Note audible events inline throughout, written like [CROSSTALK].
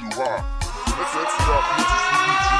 you high. That's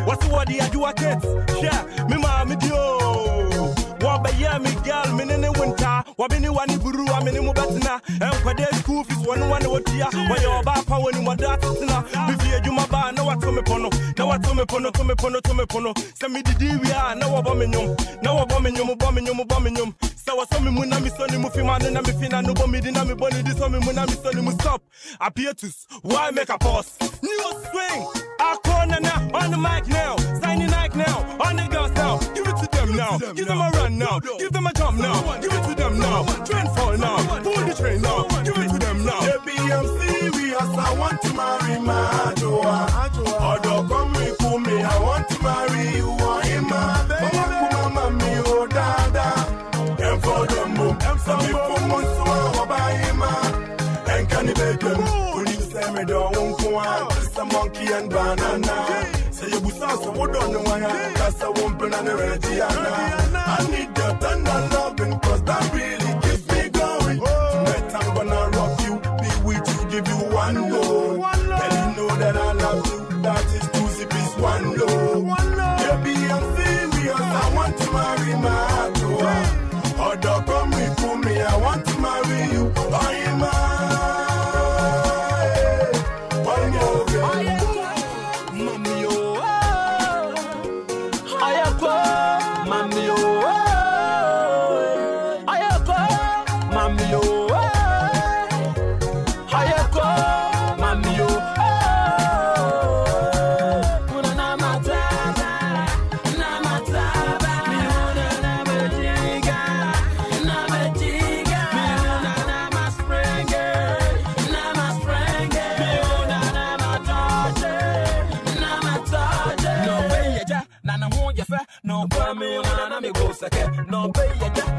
for the adua kids. Yeah, me mommy do. Wabaya me girl, me nene winter. Wabini wani buru, wamini mubatina. And eh, kwa the school fees, one one watia. Wayo bapa wani wadatina. Bivye juma ba, to me pono. to me pono, tome pono, tome pono. me the D V R, na wabominyum. Na wabominyum, bominyum, bominyum. So was some muna mi sonny mufi man and mi fina no bomb dina mi bonny this on me muna mi sonny mu stop. Appear to why make a pause? New swing, I corner now, on the mic now, signing mic now, on the girls now, give it to them now, give them a run now, give them a jump now, give it to them now, Train for now, pull the train now, give it to them now. The BMC we are someone to marry Madoa. wire. It's a monkey and banana. Say you busa so we don't know why. That's a woman and a reggie and second. No, pay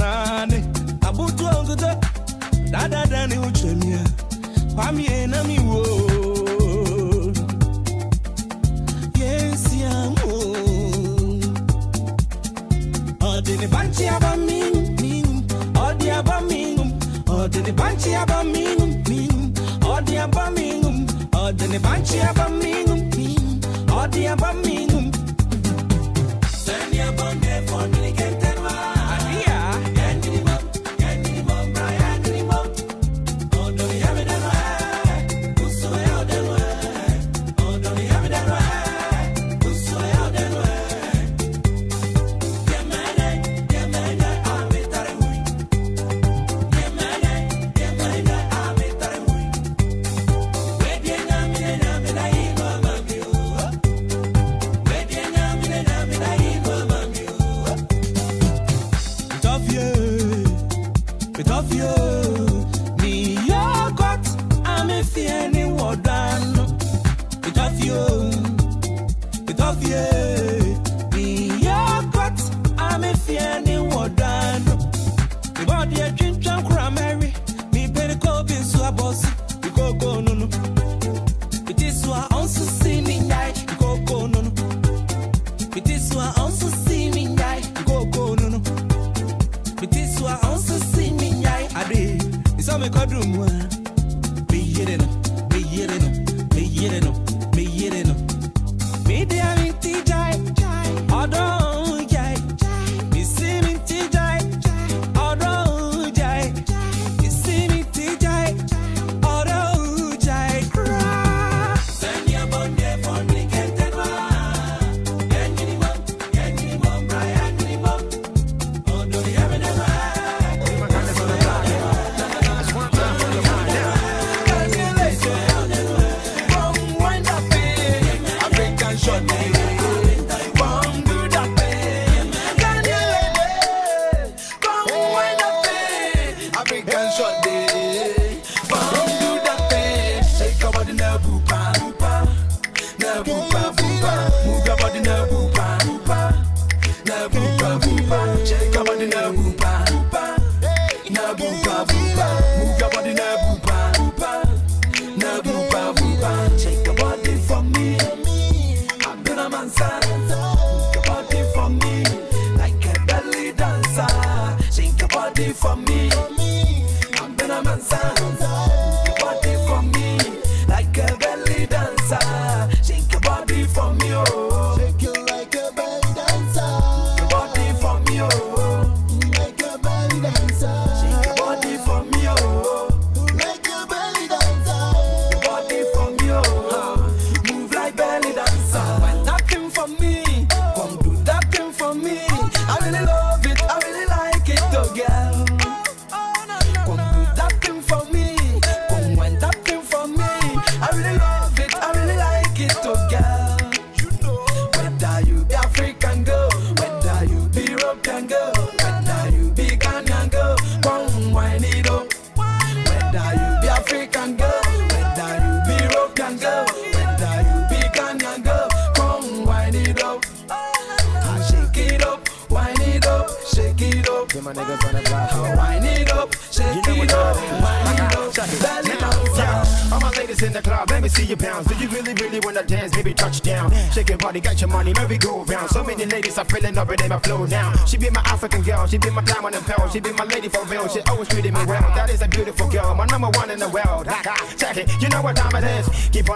nane abutu onguta dada dani uchemia pami enami wo yes yamu odini banchi abamin min odi abamin odini banchi abamin min odi abamin odini banchi abamin min odi abamin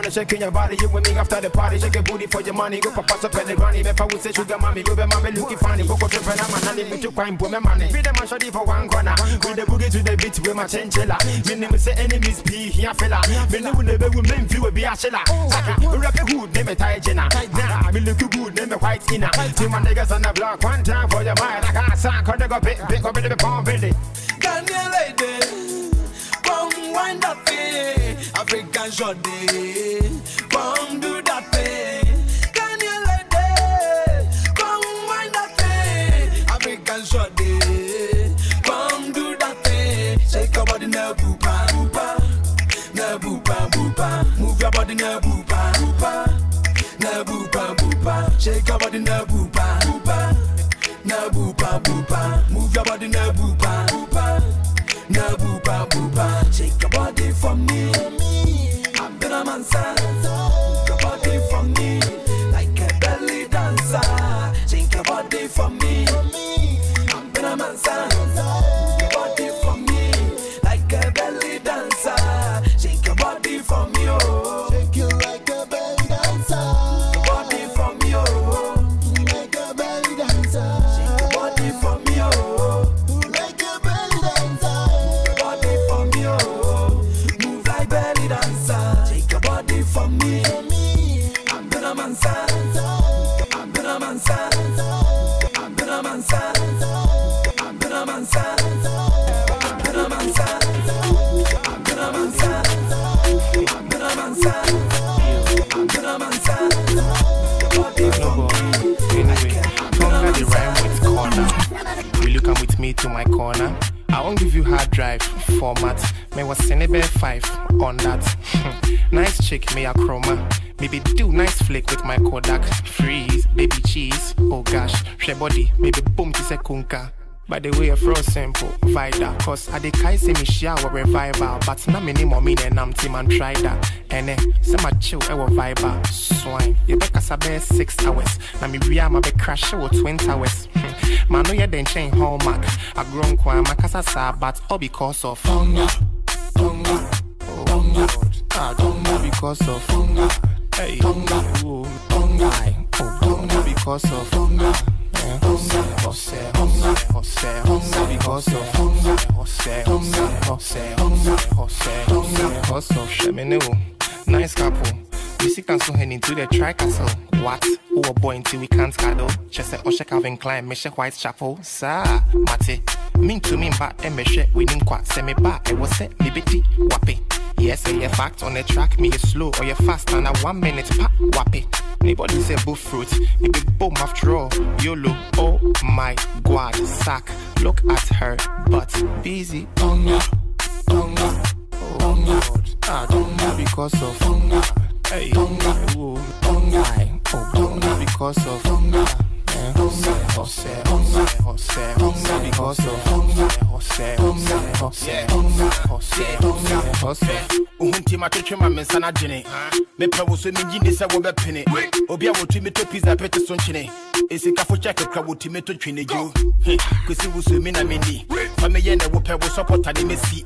Keep shaking your body, you with me after the party. Shake your booty for your money, go up and the granny. I would say sugar mommy, go be mommy looking funny. Go go tripping, I'm a nanny, me to crime, my money. Be the man shawty for one corner. With the boogie to the beat with my chinchilla. Me name say enemies P, here fella. Me name will never will men feel be a shella. Saka, rap a good, name a tie jenna. Nah, me look good, name a white inner. See my niggas on the block, one time for your mind. I got sound, cause they go pick, pick up the palm, Billy. Can you lady? Come wind that eh? thing, African shorty. Come do that thing. Can you lady? Come wind that eh? thing, African shorty. Come do that thing. Shake your body now, boopa, boopa, now boopa, boopa. Move your body now, boopa, boopa, now boopa, boopa. Shake your body now, boopa, boopa, now boopa, boopa. To my corner? I won't give you hard drive format. May was Senebe 5 on that. Hmm. nice chick, me a chroma. Maybe do nice flick with my Kodak. Freeze, baby cheese. Oh gosh, she body. Maybe boom to kunka. By the way, fro simple, Vida. Cause I de kai say me shower revival. But na many more mean and I'm team and try that. And eh, some a chill, I will vibe. Swine. You better sabe six hours. Na me ria ma be crash or 20 hours. Man, no, you then chain hallmark. I grown kwa makasa sa, but all because of Tonga, tonga, tonga. Ah, don't because of Tonga, Hey, Tonga, tonga. Oh, don't because of Tonga, Jose, Jose, Jose, Jose, Jose, hustle. Jose, Jose, Jose, Jose, Jose, hustle. Shemeneo, nice couple. Music dance so hen into the tricastle. What? Who a boy until we can't cuddle? Chese Osha Calvin Klein, Meshe White Chapel. Sa, Mate. Mean to mean ba, emeshe, we nim kwa, semi ba, e was set, liberty, wappy. Yes, say a fact on the track, me is slow or you fast and a one minute pa wappy. Anybody say boo fruit, it be boom after all. YOLO, oh my god, sack. Look at her butt, busy. Tonga, tonga, tonga. Ah, don't because of Tonga, Hey, Tonga, ooh, tonga. aye. Oh, because of Tonga, hontim atwetwe ma me nsa no agyene mepɛ wo so megyi ne sɛ wobɛpene obi a wɔtumi tɔ pisa pɛte so nkyene ɛsikafo kyɛ kakra wɔtumi to twene gyo kwesi wo so mi na menni fa meyɛ ne wopɛ wo sɔpɔta ne mɛsi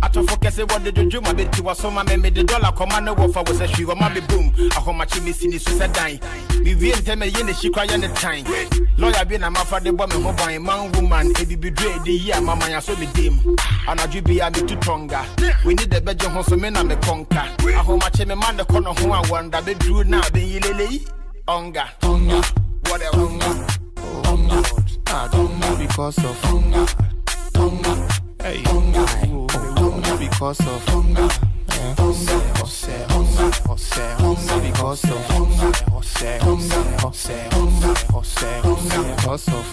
atɔfo kɛse wɔde dwodwo ma bɛti wɔ so ma me mede dɔla kɔma ne wɔfa wo sɛ hwii wɔma me bom ahomakye mesi ne so sɛ dan mewie ntɛm ɛyɛ ne bi na mafa de bɔ me ho ban man woman ebibiduro ɛde yi a mamanya so medem anadwo bia metu tɔnga w'ani dɛ bɛgye ho so me na mekɔnka ahomakye me ma ne kɔ no ho a wɔnda bɛduru na bɛnyilelei ɔnga Tonga, tonga, I don't because of tonga, tonga, hey, tonga, tonga because of tonga. Hunger, hunger, hunger, hunger, hunger because of hunger, hunger, hunger, hunger, hunger, because of.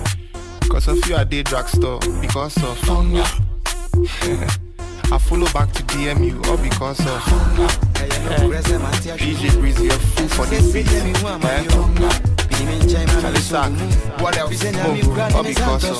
[LAUGHS] Because of you, I did drugstore. Because of hunger, [LAUGHS] I follow back to DMU all because of hunger. DJ Breezy, a fool for this beat. What else? Bobby Corso.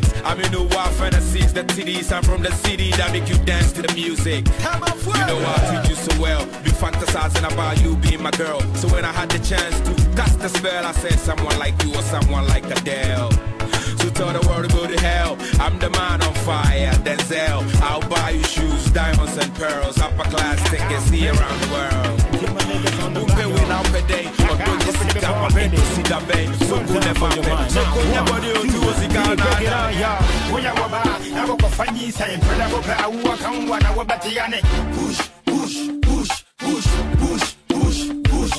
Q6. I'm in the wild fantasies, the titties. I'm from the city that make you dance to the music. You know I treat you so well. Be fantasizing about you being my girl. So when I had the chance to cast the spell, I said someone like you or someone like Adele. So tell the world to go to hell. I'm the man on fire, Denzel. I'll buy you shoes, diamonds and pearls, upper class tickets, see around the world. Upe win out per day, but don't you see that my head see that bay. So good never pay. So good never do to us Ghana. Push, push, push, push, push, push,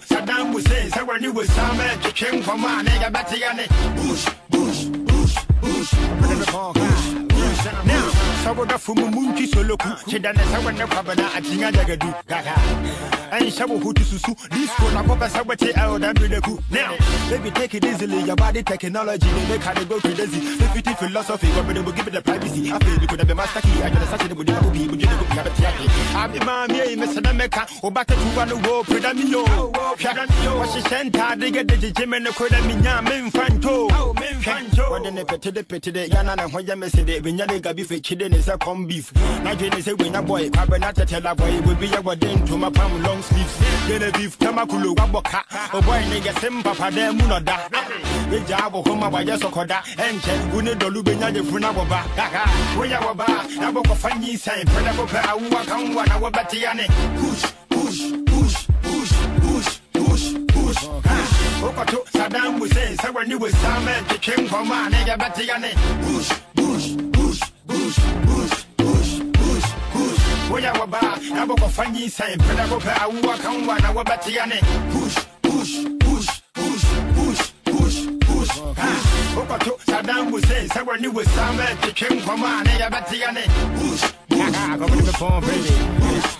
push time was in 세월 new was time at the king for my nigga back to your name boosh. bush bush bush now saboda fumu munki solo na kwabana a daga du an shabu hutu susu disco na kwaba sabace a ku. Now baby take it easily your body technology they make her go crazy. If philosophy but we give the privacy. I feel because the master key i just said we do not be we do not have tiaki. I'm imam oh, yeah me sana meka obaka tuwa no wo preda mi yo. What she sent her they get the jimmy no kweda mi nya men fanto men fanto when petede petede yana na hoja me binya de gabi fe chide Nigerian say come beef. Nigerian say win a boy. Cabernet tell a boy will be a wedding to my palm long sleeves. Genevieve Tamakulu Waboka. A boy nigga sim papa de munoda. We jabo homa wa yeso koda. Enche gune dolu benya de funa boba. Kaka. We ya boba. Na boko fanyi sai. Pela boba uwa kanwa na wabati yane. Push, push, push, push, push, push, push. Okoto Saddam Hussein. Sawa ni we samen. Kikim kwa ma nigga bati yane. Push, push, push gush gush gush gush gush woya waba nabokofanyi sai mpenda kope auwa kaumwa na wabatiane gush gush gush gush gush gush gush wokoto sadangu sei sabwani wesamba etikhe nkwama ne yabatiane gush gush gush gush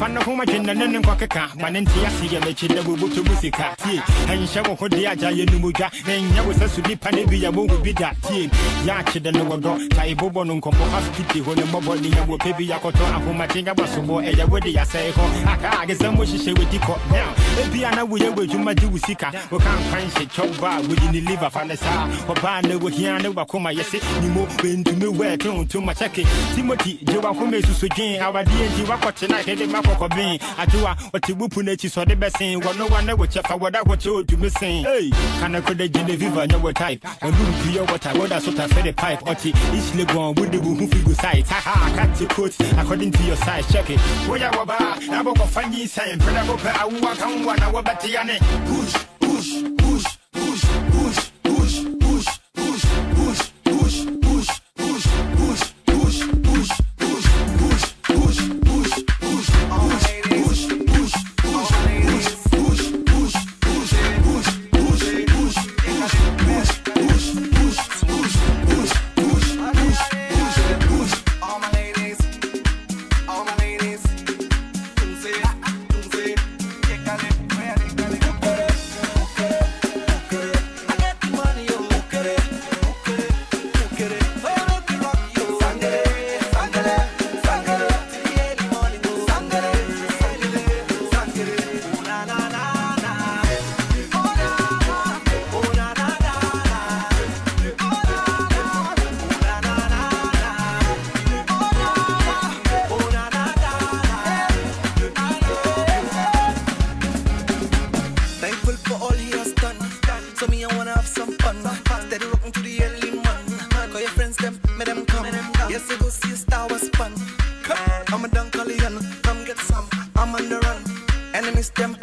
now, fanno kuma jinna nan kwa kaka manin ti yasi ya me chida bu butu musika ti han ko dia ja ye numu ja en ya sasu ni pane bi ya bi da ti ya ta ibobo no ho ne mobo ni ya pe bi ya koto ahoma tinga basobo e ya wodi ya sai ko aka age sam mo hihye wedi ko now e bi ana wo ye wo juma di kan hye choba ni liver fa sa. Ba yese ni mo me we to ma cheke timothy je wa ko me enti wa kote na kede ma I bin. What you whoop in so the best thing. What no one never check for what I what you do missing. Hey, can I call the genie? Geneva no type? Or room to your water, what I sort of fed pipe. Or tea, each leg one would do who figure size. Haha, I cut your coat according to your size. Check it. Where you are, i'm gonna find you say, but I want to come one, I walk back to Yanni. Push, push, push, push, push, push. them. Yes, I go see Star Wars pan. Come. I'm a Dunkalian, come get some. I'm on the run. Enemies them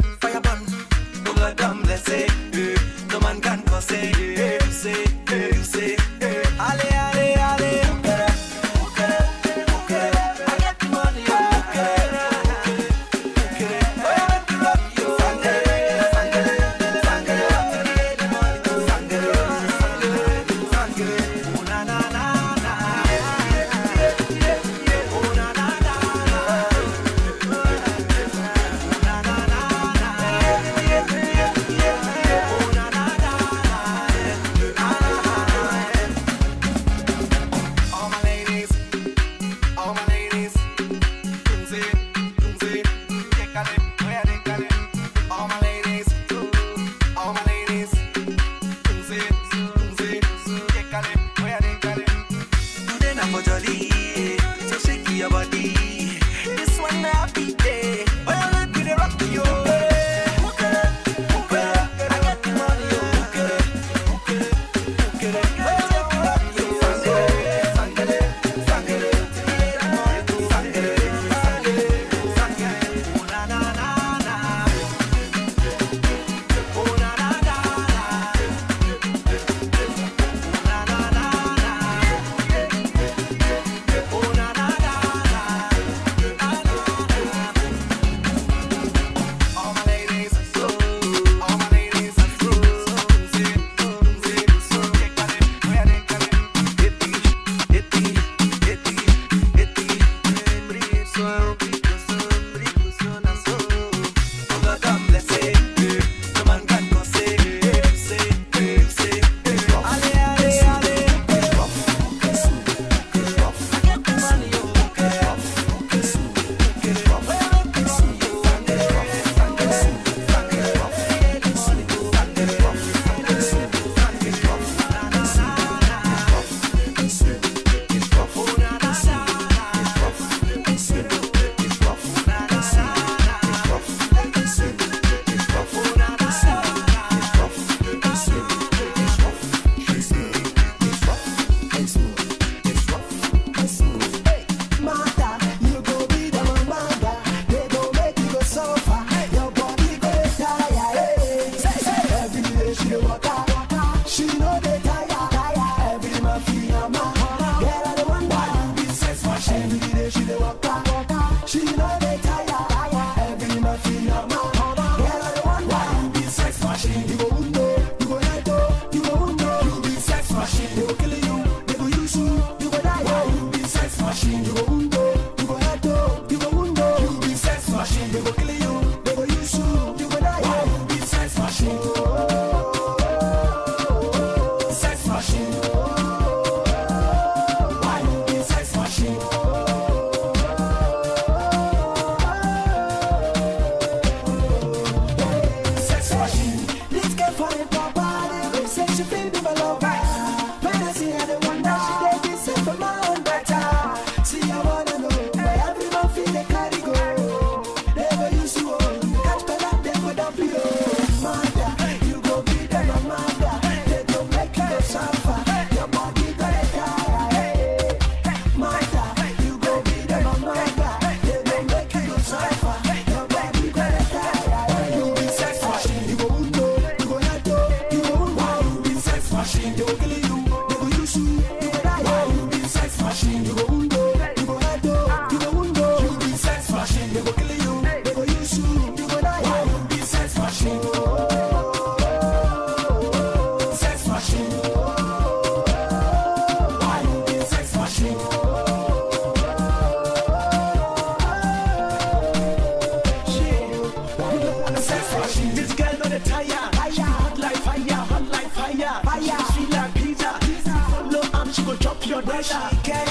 打开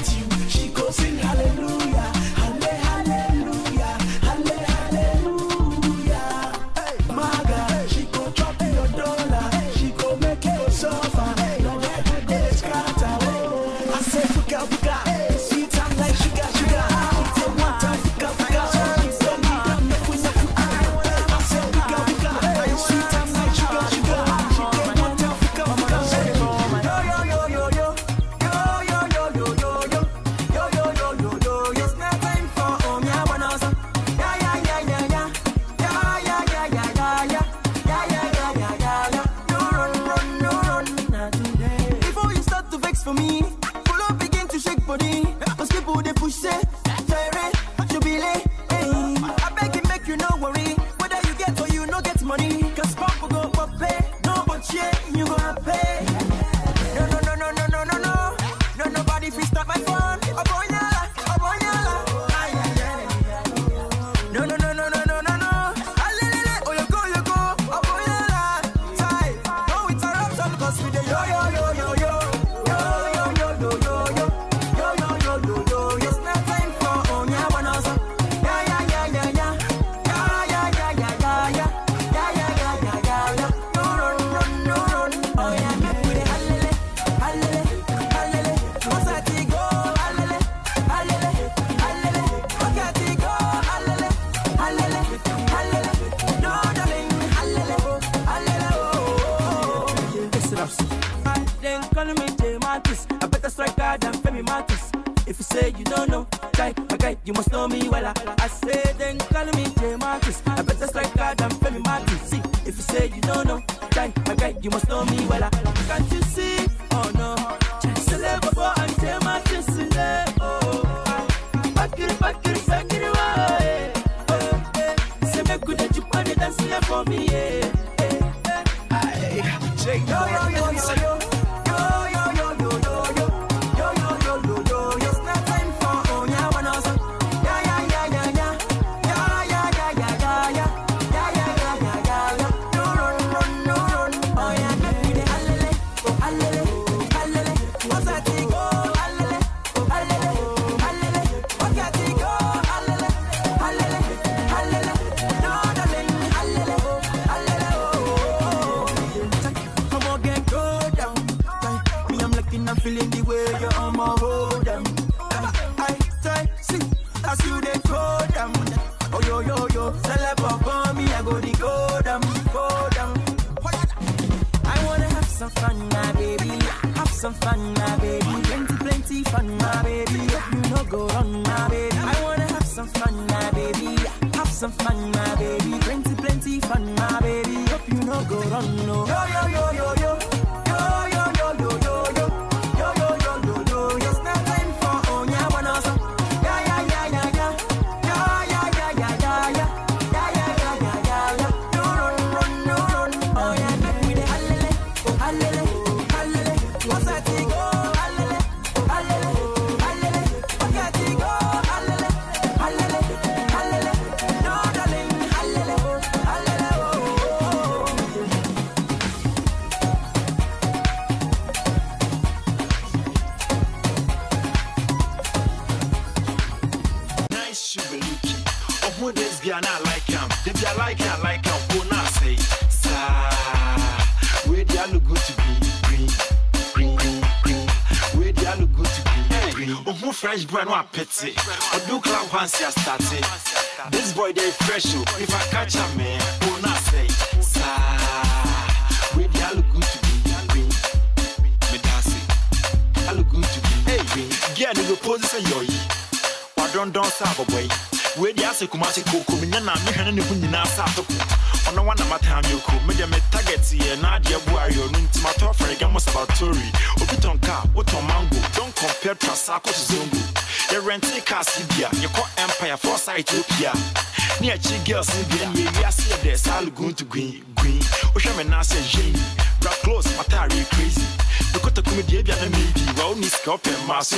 You must know me well. Who fresh brand one pity? Or do club once you started? This boy they fresh you. If I catch eh, a man, who not say, Sir, we they look good to be win. Me dancing, I look good to be hey win. Girl, you pose say yo. I don't dance have a oh, boy? We deɛ asɛ kuma te koko menya na mehwɛ ne ne ho nyinaa sɛ atoko ɔno wa nam ataa me oko me target yɛ na adeɛ bu ayɛ no nti matɔ afɛrega mo sabatori obi tɔn car wotɔn mango don compare Trasacco to zongo yɛrente cars yi bia yɛkɔ empire fɔ sa ethiopia ne akyi girls ne bia ne wiase yɛ dɛ saa lugun to gwin gwin wohwɛ me na sɛ yɛn bra close matare crazy? Mekɔtakumi deɛ bia na meedi wa wo ni sika wopɛ maa so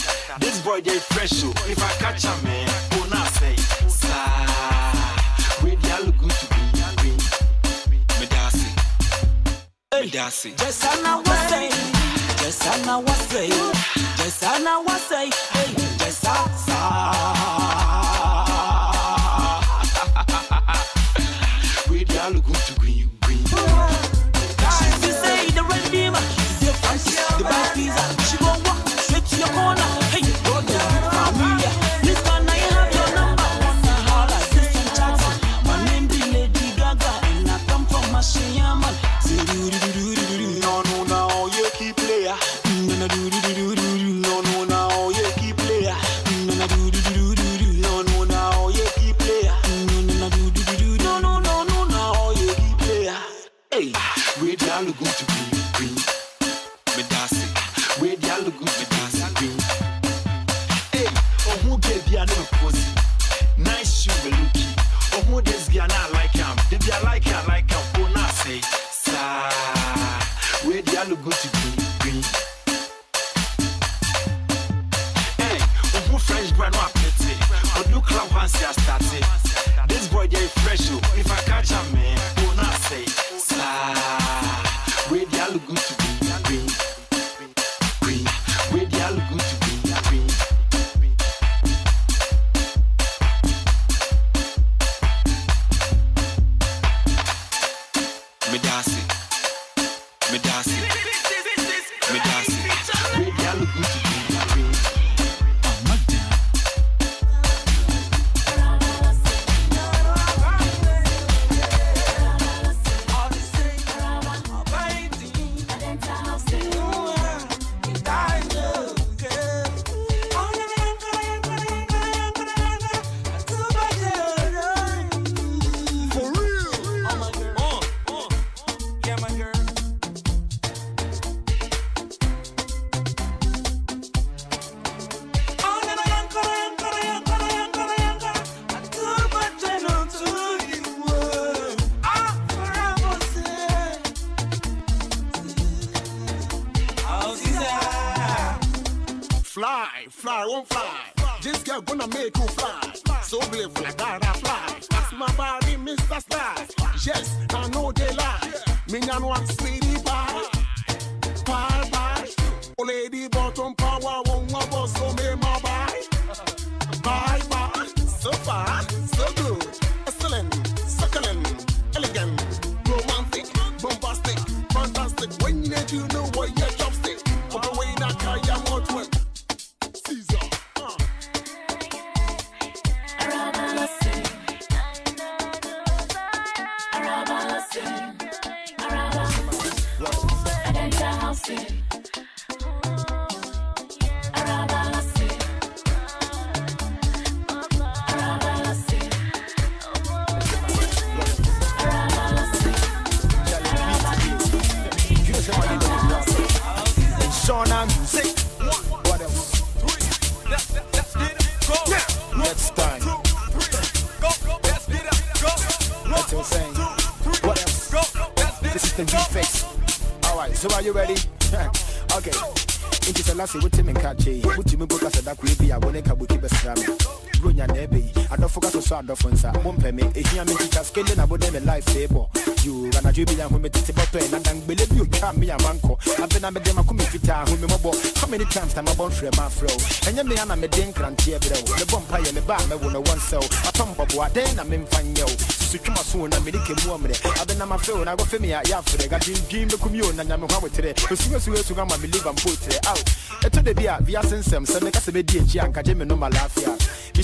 This boy they fresh, oh. if I catch a man, eh, gonna oh, say, sir, we they look good to be green. Me dasi, me dasi. Just I know say, just I know say, just I know say, hey, just I say. Mfrɛ ma frɛ wo ɛnyɛ me mede nkranteɛ brɛ wo mebɔ mpa yɛ me ba a mɛwo no wɔ nsɛ wo apam bɔboa dɛn na memfa nyɛ wo susutwuma so na mede kɛ mu ɔmmerɛ abena mafrɛ wo na agɔfɛ me a yɛafrɛ gadwendwin bɛkum o na nyame ho awoterɛ osuasuasu ama me liva mpo terɛ ao ɛtɔ da bi a wiase nsɛm sɛ meka sɛ bɛdi akyi a nkagye me no ma laafia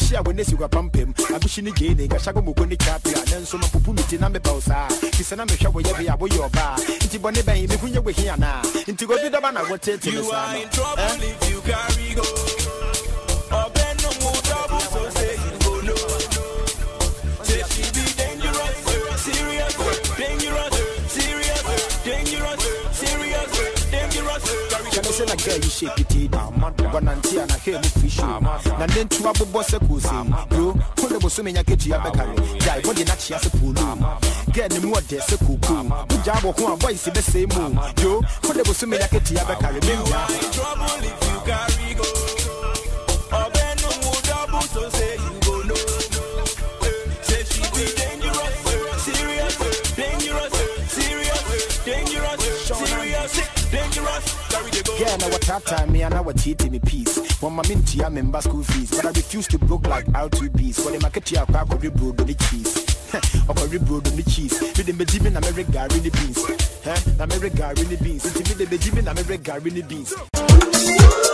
mehyia wo ne sigua pampam abohye ne gyee ne nkahyɛ gɔmɔkɔ ne kyapia ne nso mapopu me ti na mepɛ wo saa fi sɛ na mehwɛ wo yɛ bi a woyɛ ɔbaa nti bɔne bɛn mehu nyɛ wohi anaa nti gobi dɔba na wotete me You are in trouble if you carry go. Sɛ na girl yi shape it bɔnante a na hwɛ mu fi show na ne ntu abobɔ sɛ kosei bro wode bo so menya ketua bɛkare gyae bɔde na kyea sɛ polo girl ne mu ɔdɛ sɛ koko wogyaa bɔ ho a voice bɛsɛe mu yo wode bo so menya ketua bɛkare menyaa In trouble if you What time me and now what eating me peace. One my minty I member school fees, but I refuse to broke like R2Bees. For the market here, I could on the cheese. [LAUGHS] Or could broad on the cheese. With the Benjamin America in the beans. Eh? America in the beans. It's with the Benjamin America in the beans.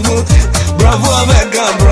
Bravo, bravo, Becca, bravo.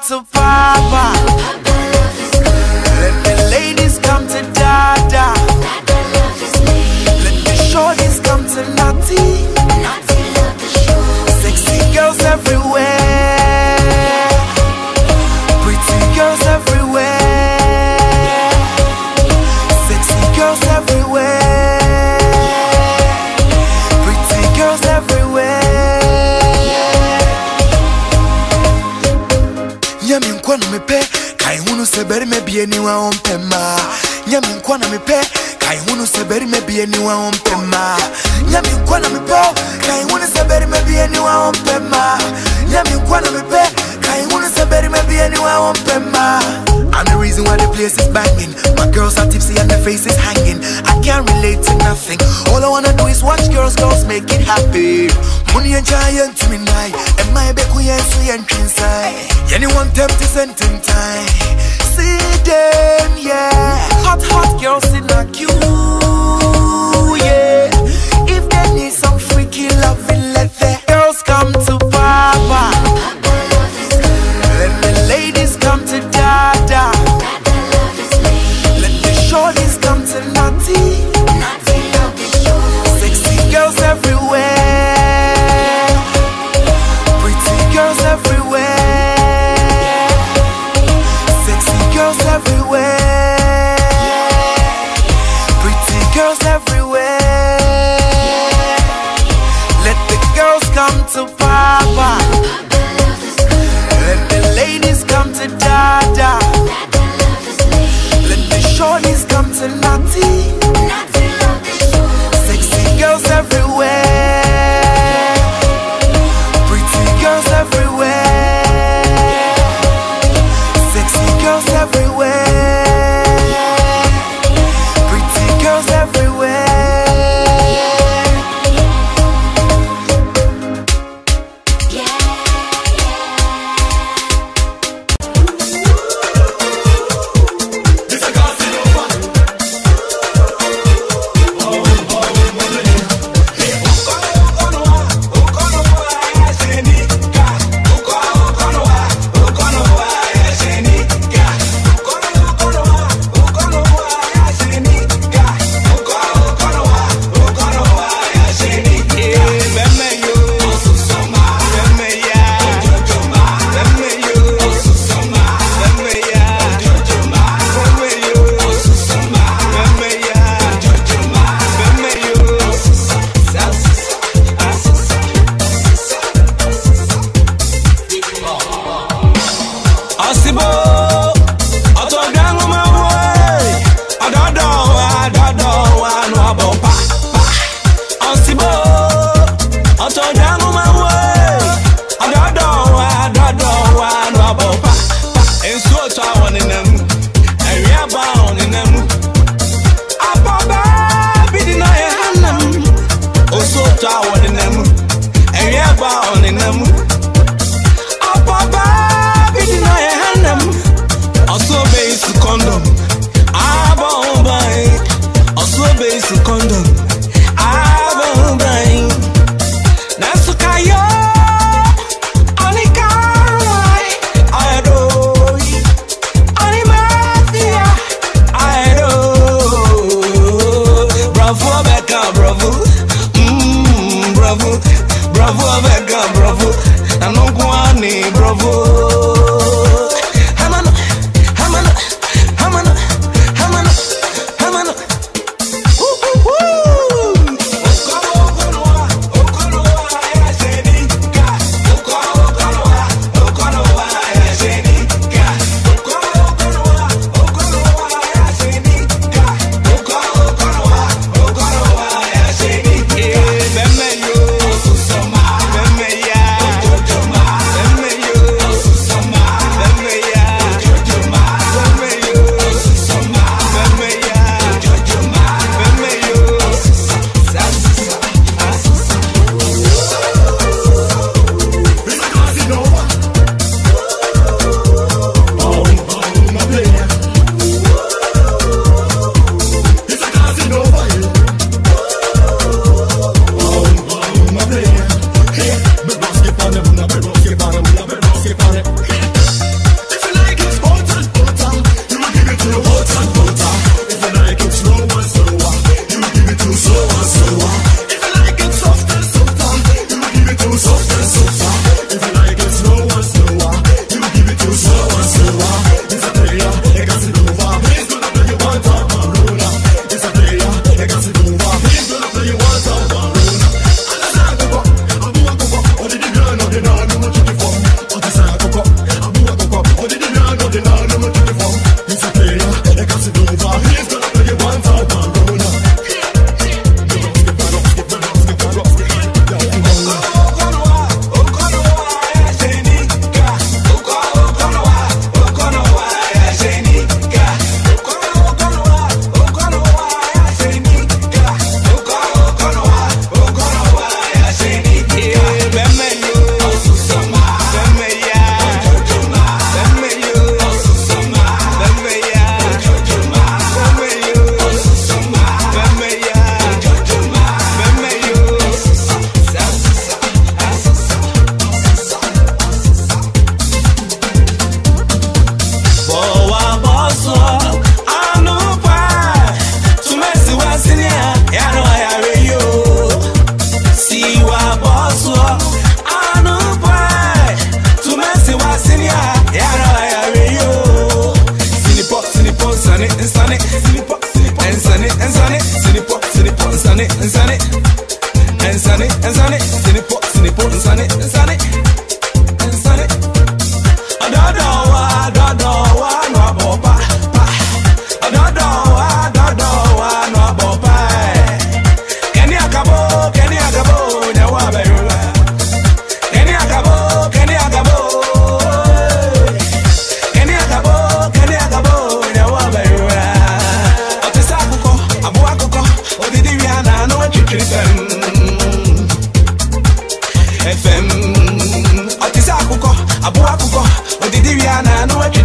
to Papa. nkwa na mepɛ kae ho no sɛ barima bi aniwa wo na mepɔ kae ho no sɛ barima bi aniwa wo na mepɛ kae ho no sɛ barima bi I'm the reason why the place is banging. My girls are tipsy and their faces hanging. I can't relate to nothing. All I wanna do is watch girls, girls make it happy. Money and giant to me night. And my back, we ain't so young inside. Anyone tempted, sent in time see them, yeah. Hot, hot girls in a queue.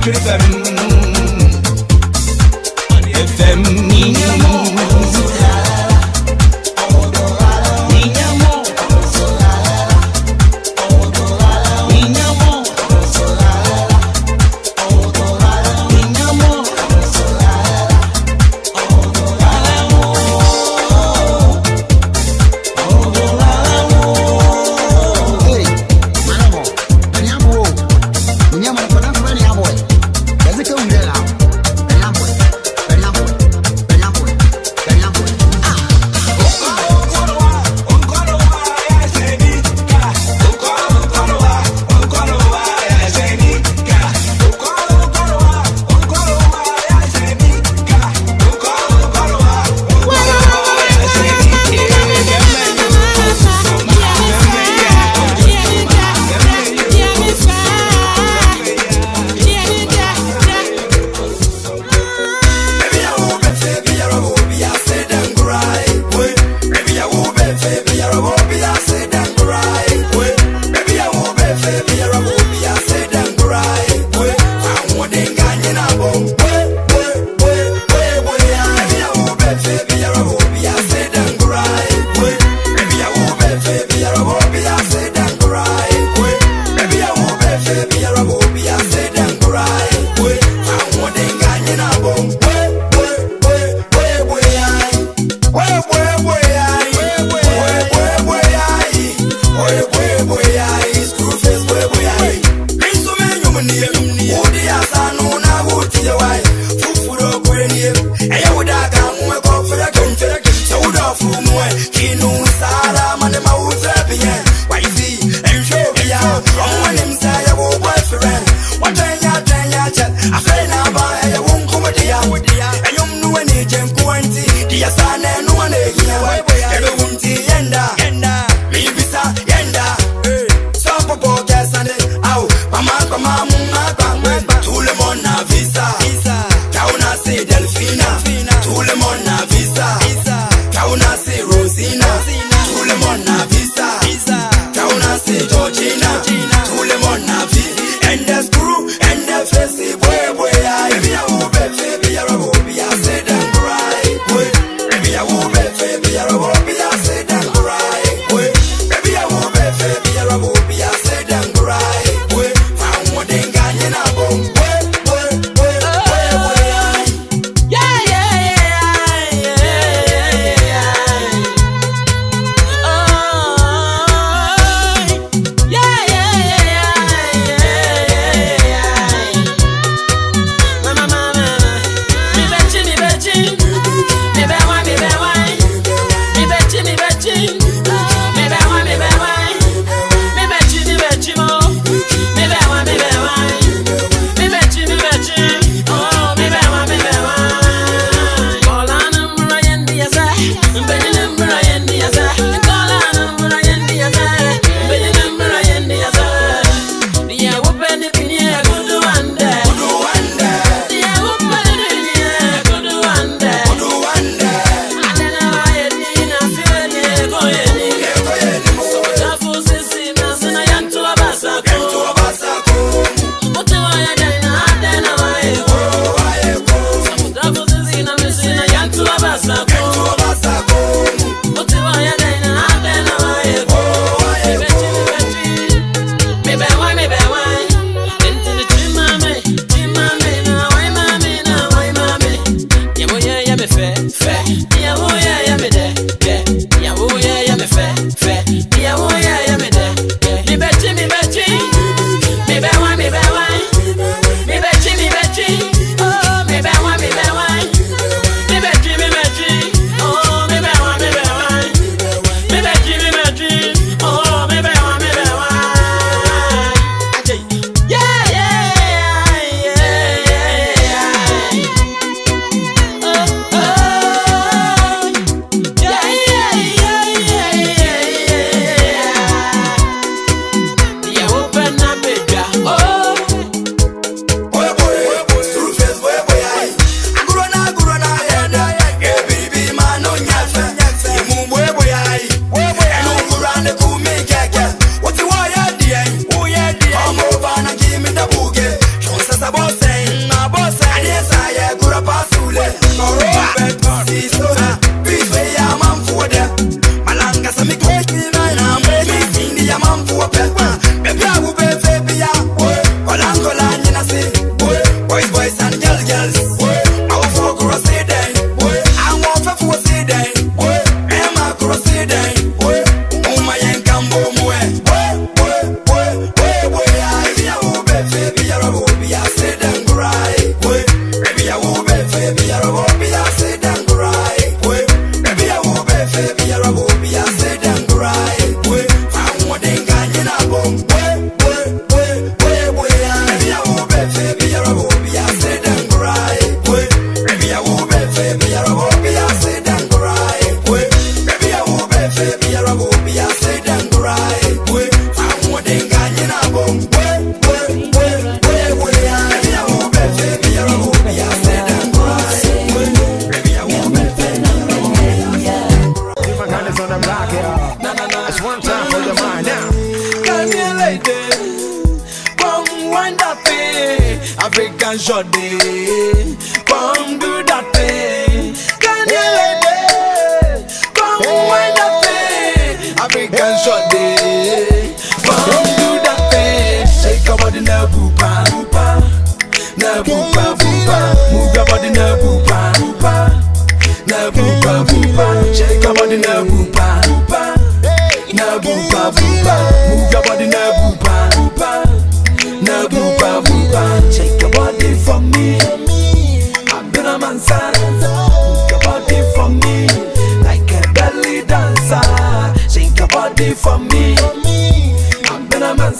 Na African shorty. Come do for me. I've been a man,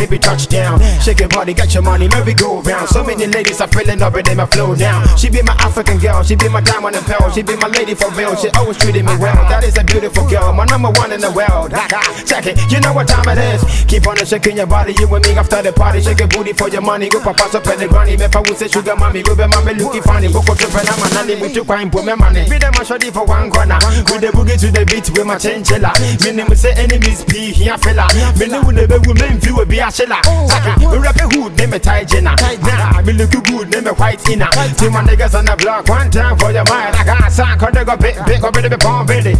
Baby, touch down. Shake your body, get your money, merry go round. So many ladies are feeling up and they my flow down. She be my African girl, she be my diamond and pearl, she be my lady for real. She always treating me well. That is a beautiful girl, my number one in the world. Check it, you know what time it is. Keep on shaking your body, you and me after the party. Shake your booty for your money. Go papa so pele granny. Me fa say sugar mommy, go be mommy looking funny. Go for trip and I'm a nanny with you crying for me money. Be them a shoddy for one corner. With the boogie to the beat with my chinchilla. Me name say enemies P here fella. Me know when the women view be a shella. Oh. Saka, we rap a hood name a tie jenna. Nah, me look good name a white inner. Two my niggas on the block one time for your mind. I got sound, cause they go big, big, go big, bomb, baby.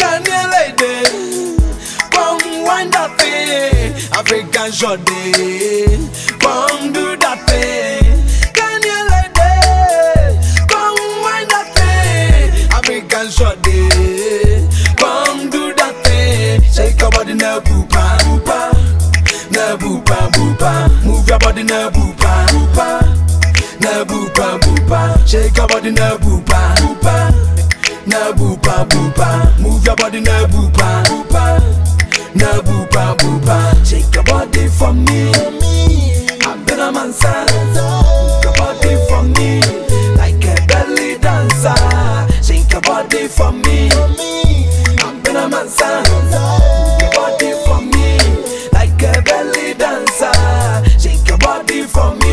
Ghanaian lady, come wind that thing. African shorty, come do that thing. Ghanaian lady, come wind. African come do that thing. Shake your body now, now Move your body now, boopa, boopa, now boopa, boopa. Shake your body now, boopa, boopa. Na boopa boopa, move your body na boopa boopa, na boopa boopa. Shake your body for me, I've been a man son. Move your body for me, like a belly dancer.